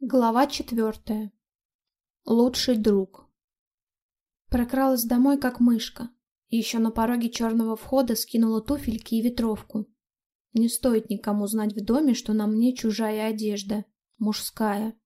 Глава четвертая. Лучший друг. Прокралась домой, как мышка. Еще на пороге черного входа скинула туфельки и ветровку. Не стоит никому знать в доме, что на мне чужая одежда. Мужская.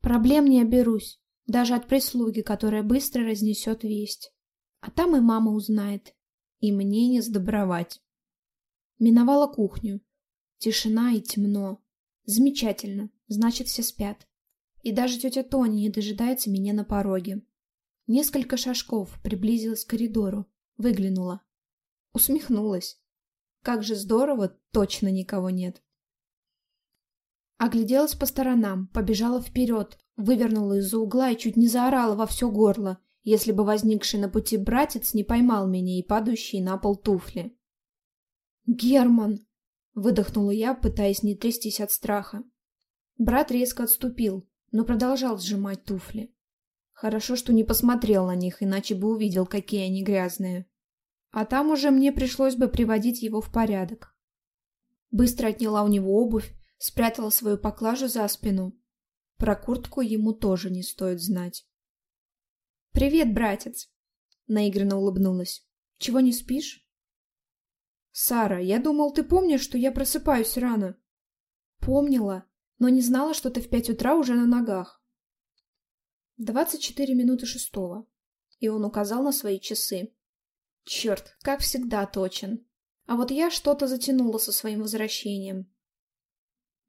Проблем не оберусь. Даже от прислуги, которая быстро разнесет весть. А там и мама узнает. И мне не сдобровать. Миновала кухню. Тишина и темно. Замечательно. Значит, все спят. И даже тетя Тони не дожидается меня на пороге. Несколько шажков приблизилась к коридору. Выглянула. Усмехнулась. Как же здорово, точно никого нет. Огляделась по сторонам, побежала вперед, вывернула из-за угла и чуть не заорала во все горло, если бы возникший на пути братец не поймал меня и падающие на пол туфли. «Герман!» — выдохнула я, пытаясь не трястись от страха. Брат резко отступил, но продолжал сжимать туфли. Хорошо, что не посмотрел на них, иначе бы увидел, какие они грязные. А там уже мне пришлось бы приводить его в порядок. Быстро отняла у него обувь, спрятала свою поклажу за спину. Про куртку ему тоже не стоит знать. «Привет, братец!» — наигранно улыбнулась. «Чего не спишь?» «Сара, я думал, ты помнишь, что я просыпаюсь рано?» «Помнила, но не знала, что ты в пять утра уже на ногах. Двадцать четыре минуты шестого. И он указал на свои часы. Черт, как всегда точен. А вот я что-то затянула со своим возвращением.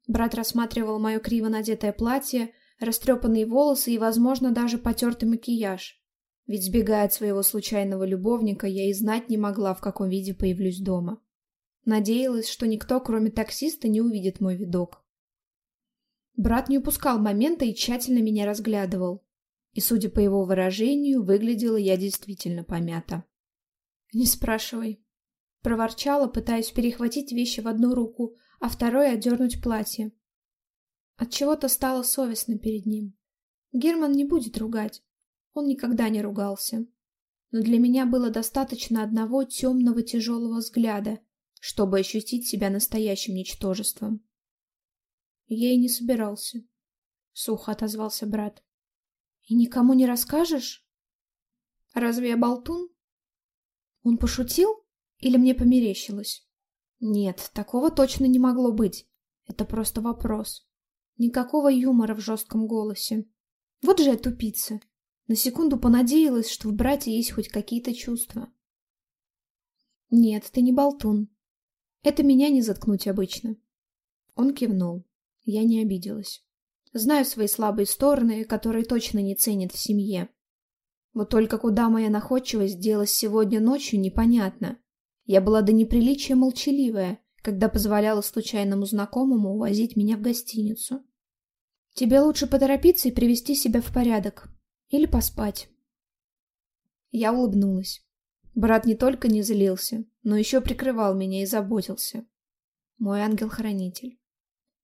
Брат рассматривал мое криво надетое платье, растрепанные волосы и, возможно, даже потертый макияж. Ведь, сбегая от своего случайного любовника, я и знать не могла, в каком виде появлюсь дома. Надеялась, что никто, кроме таксиста, не увидит мой видок. Брат не упускал момента и тщательно меня разглядывал. И, судя по его выражению, выглядела я действительно помята. «Не спрашивай». Проворчала, пытаясь перехватить вещи в одну руку, а второй отдернуть платье. Отчего-то стало совестно перед ним. Герман не будет ругать. Он никогда не ругался. Но для меня было достаточно одного темного тяжелого взгляда, чтобы ощутить себя настоящим ничтожеством. Я и не собирался. Сухо отозвался брат. И никому не расскажешь? Разве я болтун? Он пошутил? Или мне померещилось? Нет, такого точно не могло быть. Это просто вопрос. Никакого юмора в жестком голосе. Вот же я тупица. На секунду понадеялась, что в брате есть хоть какие-то чувства. Нет, ты не болтун. Это меня не заткнуть обычно. Он кивнул. Я не обиделась. Знаю свои слабые стороны, которые точно не ценят в семье. Вот только куда моя находчивость делась сегодня ночью, непонятно. Я была до неприличия молчаливая, когда позволяла случайному знакомому увозить меня в гостиницу. Тебе лучше поторопиться и привести себя в порядок. Или поспать. Я улыбнулась. Брат не только не злился, но еще прикрывал меня и заботился. Мой ангел-хранитель.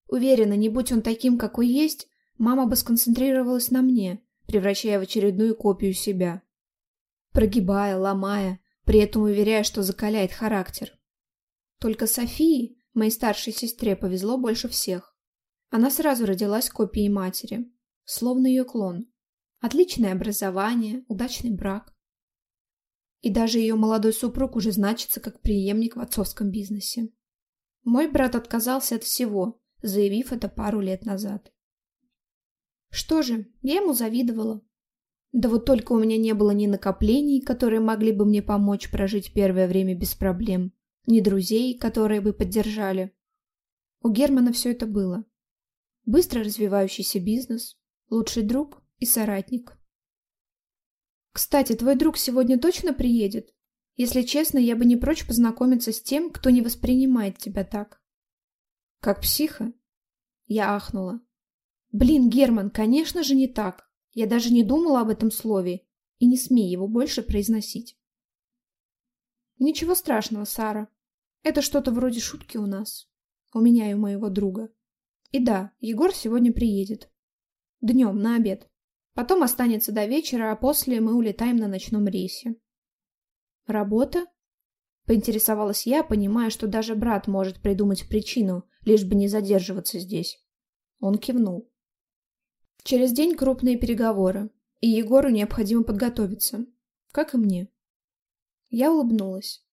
Уверена, не будь он таким, какой есть, мама бы сконцентрировалась на мне, превращая в очередную копию себя. Прогибая, ломая, при этом уверяя, что закаляет характер. Только Софии, моей старшей сестре, повезло больше всех. Она сразу родилась копией матери, словно ее клон. Отличное образование, удачный брак. И даже ее молодой супруг уже значится как преемник в отцовском бизнесе. Мой брат отказался от всего, заявив это пару лет назад. Что же, я ему завидовала. Да вот только у меня не было ни накоплений, которые могли бы мне помочь прожить первое время без проблем, ни друзей, которые бы поддержали. У Германа все это было. Быстро развивающийся бизнес, лучший друг и соратник. Кстати, твой друг сегодня точно приедет? Если честно, я бы не прочь познакомиться с тем, кто не воспринимает тебя так. Как психа? Я ахнула. Блин, Герман, конечно же не так. Я даже не думала об этом слове. И не смей его больше произносить. Ничего страшного, Сара. Это что-то вроде шутки у нас. У меня и у моего друга. И да, Егор сегодня приедет. Днем, на обед. Потом останется до вечера, а после мы улетаем на ночном рейсе. Работа? Поинтересовалась я, понимая, что даже брат может придумать причину, лишь бы не задерживаться здесь. Он кивнул. Через день крупные переговоры, и Егору необходимо подготовиться, как и мне. Я улыбнулась.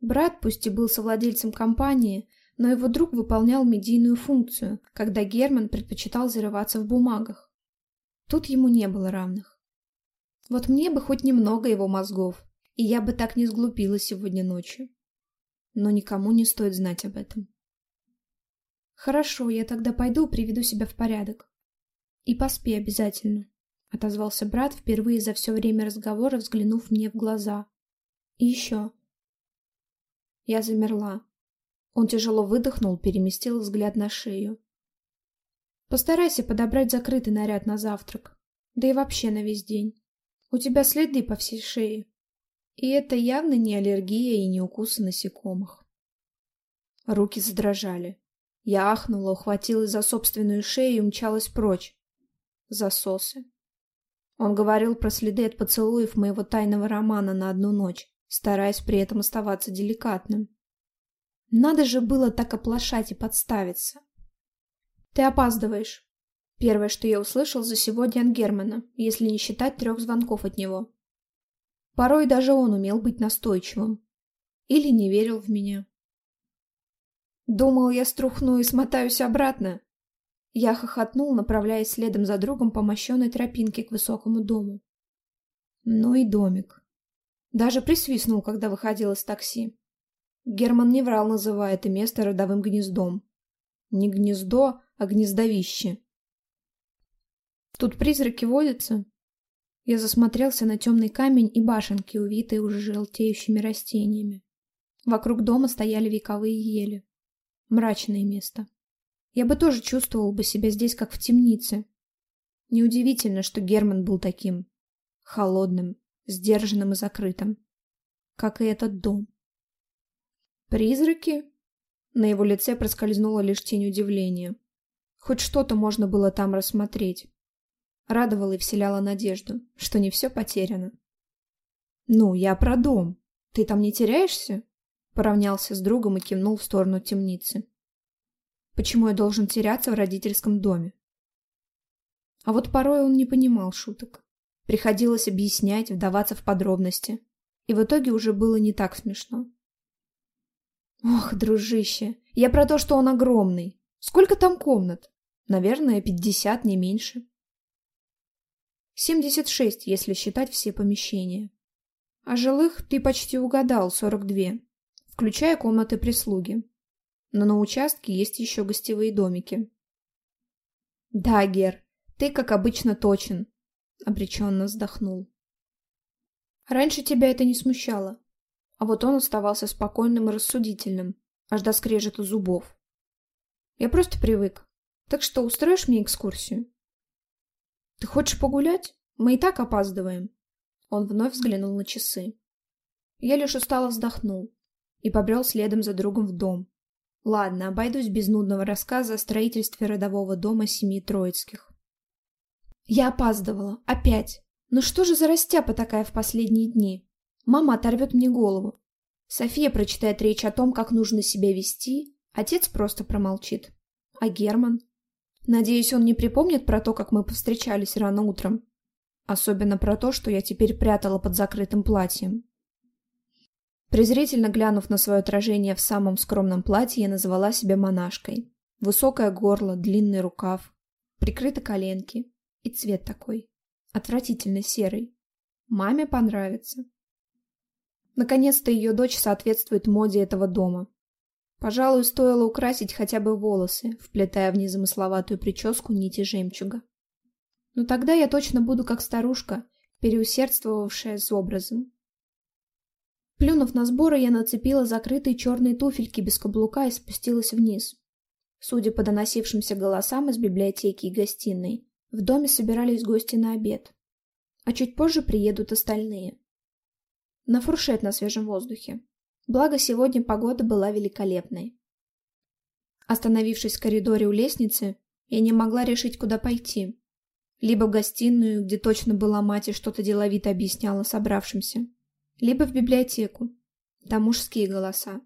Брат, пусть и был совладельцем компании, но его друг выполнял медийную функцию, когда Герман предпочитал зарываться в бумагах. Тут ему не было равных. Вот мне бы хоть немного его мозгов, и я бы так не сглупила сегодня ночью. Но никому не стоит знать об этом. Хорошо, я тогда пойду приведу себя в порядок. И поспи обязательно, отозвался брат впервые за все время разговора, взглянув мне в глаза. И еще. Я замерла. Он тяжело выдохнул, переместил взгляд на шею. Постарайся подобрать закрытый наряд на завтрак. Да и вообще на весь день. У тебя следы по всей шее. И это явно не аллергия и не укусы насекомых. Руки задрожали. Я ахнула, ухватилась за собственную шею и умчалась прочь. Засосы. Он говорил про следы от поцелуев моего тайного романа на одну ночь, стараясь при этом оставаться деликатным. Надо же было так оплошать и подставиться. Ты опаздываешь. Первое, что я услышал за сегодня от Германа, если не считать трех звонков от него. Порой даже он умел быть настойчивым. Или не верил в меня. Думал, я струхну и смотаюсь обратно. Я хохотнул, направляясь следом за другом по мощенной тропинке к высокому дому. Ну и домик. Даже присвистнул, когда выходил из такси. Герман не врал, называя это место родовым гнездом. Не гнездо, а гнездовище. Тут призраки водятся. Я засмотрелся на темный камень и башенки, увитые уже желтеющими растениями. Вокруг дома стояли вековые ели. Мрачное место. Я бы тоже чувствовал бы себя здесь, как в темнице. Неудивительно, что Герман был таким. Холодным, сдержанным и закрытым. Как и этот дом. «Призраки?» На его лице проскользнула лишь тень удивления. Хоть что-то можно было там рассмотреть. Радовало и вселяло надежду, что не все потеряно. «Ну, я про дом. Ты там не теряешься?» Поравнялся с другом и кивнул в сторону темницы. «Почему я должен теряться в родительском доме?» А вот порой он не понимал шуток. Приходилось объяснять, вдаваться в подробности. И в итоге уже было не так смешно. Ох, дружище, я про то, что он огромный. Сколько там комнат? Наверное, пятьдесят, не меньше. Семьдесят шесть, если считать все помещения. А жилых ты почти угадал, сорок две, включая комнаты прислуги. Но на участке есть еще гостевые домики. Да, Гер, ты, как обычно, точен, обреченно вздохнул. Раньше тебя это не смущало. А вот он оставался спокойным и рассудительным, аж до скрежета зубов. Я просто привык. Так что, устроишь мне экскурсию? Ты хочешь погулять? Мы и так опаздываем. Он вновь взглянул на часы. Я лишь устало вздохнул и побрел следом за другом в дом. Ладно, обойдусь без нудного рассказа о строительстве родового дома семьи Троицких. Я опаздывала. Опять. Ну что же за растяпа такая в последние дни? Мама оторвет мне голову. София прочитает речь о том, как нужно себя вести. Отец просто промолчит. А Герман? Надеюсь, он не припомнит про то, как мы повстречались рано утром. Особенно про то, что я теперь прятала под закрытым платьем. Презрительно глянув на свое отражение в самом скромном платье, я назвала себя монашкой. Высокое горло, длинный рукав, прикрыты коленки. И цвет такой. Отвратительно серый. Маме понравится. Наконец-то ее дочь соответствует моде этого дома. Пожалуй, стоило украсить хотя бы волосы, вплетая в незамысловатую прическу нити жемчуга. Но тогда я точно буду как старушка, переусердствовавшая с образом. Плюнув на сборы, я нацепила закрытые черные туфельки без каблука и спустилась вниз. Судя по доносившимся голосам из библиотеки и гостиной, в доме собирались гости на обед. А чуть позже приедут остальные на фуршет на свежем воздухе. Благо, сегодня погода была великолепной. Остановившись в коридоре у лестницы, я не могла решить, куда пойти. Либо в гостиную, где точно была мать и что-то деловито объясняла собравшимся, либо в библиотеку. Там мужские голоса.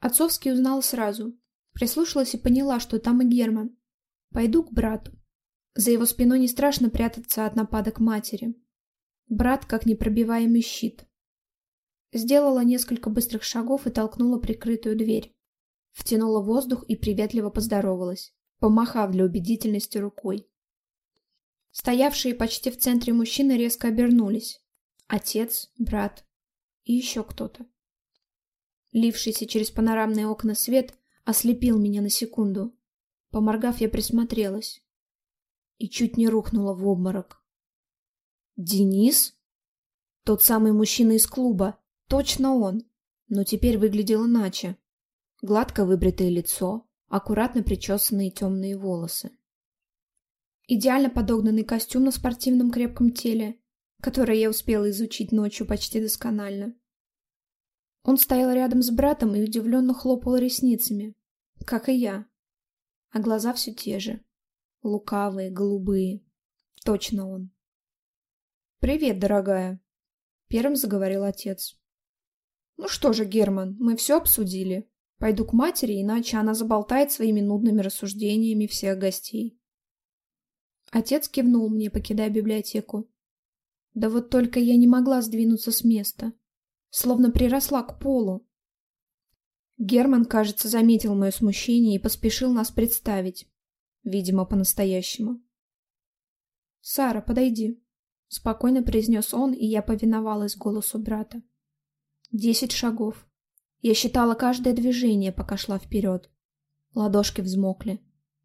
Отцовский узнала сразу. Прислушалась и поняла, что там и Герман. Пойду к брату. За его спиной не страшно прятаться от нападок матери. Брат как непробиваемый щит. Сделала несколько быстрых шагов и толкнула прикрытую дверь. Втянула воздух и приветливо поздоровалась, помахав для убедительности рукой. Стоявшие почти в центре мужчины резко обернулись. Отец, брат и еще кто-то. Лившийся через панорамные окна свет ослепил меня на секунду. Поморгав, я присмотрелась и чуть не рухнула в обморок. «Денис?» Тот самый мужчина из клуба. Точно он. Но теперь выглядел иначе. Гладко выбритое лицо, аккуратно причесанные темные волосы. Идеально подогнанный костюм на спортивном крепком теле, который я успела изучить ночью почти досконально. Он стоял рядом с братом и удивленно хлопал ресницами, как и я. А глаза все те же. Лукавые, голубые. Точно он. «Привет, дорогая», — первым заговорил отец. «Ну что же, Герман, мы все обсудили. Пойду к матери, иначе она заболтает своими нудными рассуждениями всех гостей». Отец кивнул мне, покидая библиотеку. Да вот только я не могла сдвинуться с места. Словно приросла к полу. Герман, кажется, заметил мое смущение и поспешил нас представить. Видимо, по-настоящему. «Сара, подойди», — спокойно произнес он, и я повиновалась голосу брата. Десять шагов. Я считала каждое движение, пока шла вперед. Ладошки взмокли.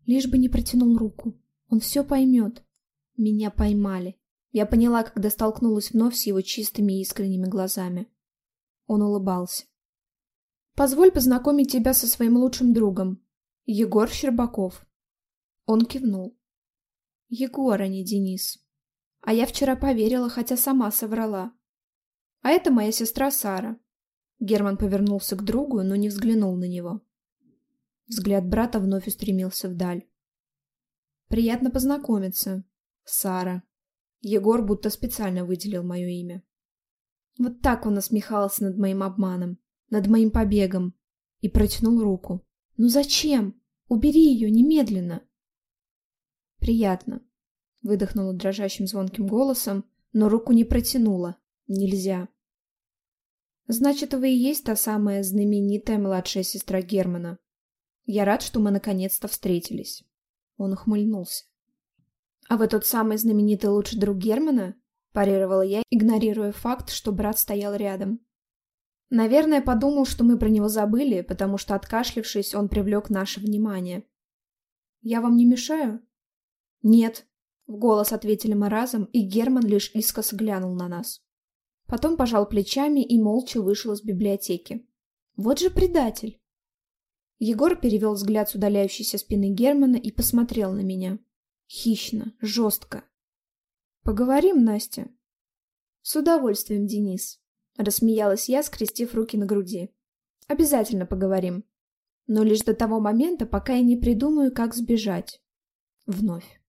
Лишь бы не протянул руку. Он все поймет. Меня поймали. Я поняла, когда столкнулась вновь с его чистыми и искренними глазами. Он улыбался. «Позволь познакомить тебя со своим лучшим другом. Егор Щербаков. Он кивнул. Егор, а не Денис. А я вчера поверила, хотя сама соврала. А это моя сестра Сара. Герман повернулся к другу, но не взглянул на него. Взгляд брата вновь устремился вдаль. «Приятно познакомиться, Сара». Егор будто специально выделил мое имя. Вот так он насмехался над моим обманом, над моим побегом, и протянул руку. «Ну зачем? Убери ее немедленно!» «Приятно», — выдохнула дрожащим звонким голосом, но руку не протянула. «Нельзя». «Значит, вы и есть та самая знаменитая младшая сестра Германа. Я рад, что мы наконец-то встретились». Он ухмыльнулся. «А вы тот самый знаменитый лучший друг Германа?» – парировала я, игнорируя факт, что брат стоял рядом. Наверное, подумал, что мы про него забыли, потому что, откашлившись, он привлек наше внимание. «Я вам не мешаю?» «Нет», — в голос ответили мы разом, и Герман лишь искоса глянул на нас. Потом пожал плечами и молча вышел из библиотеки. «Вот же предатель!» Егор перевел взгляд с удаляющейся спины Германа и посмотрел на меня. Хищно, жестко. «Поговорим, Настя?» «С удовольствием, Денис», — рассмеялась я, скрестив руки на груди. «Обязательно поговорим. Но лишь до того момента, пока я не придумаю, как сбежать. Вновь».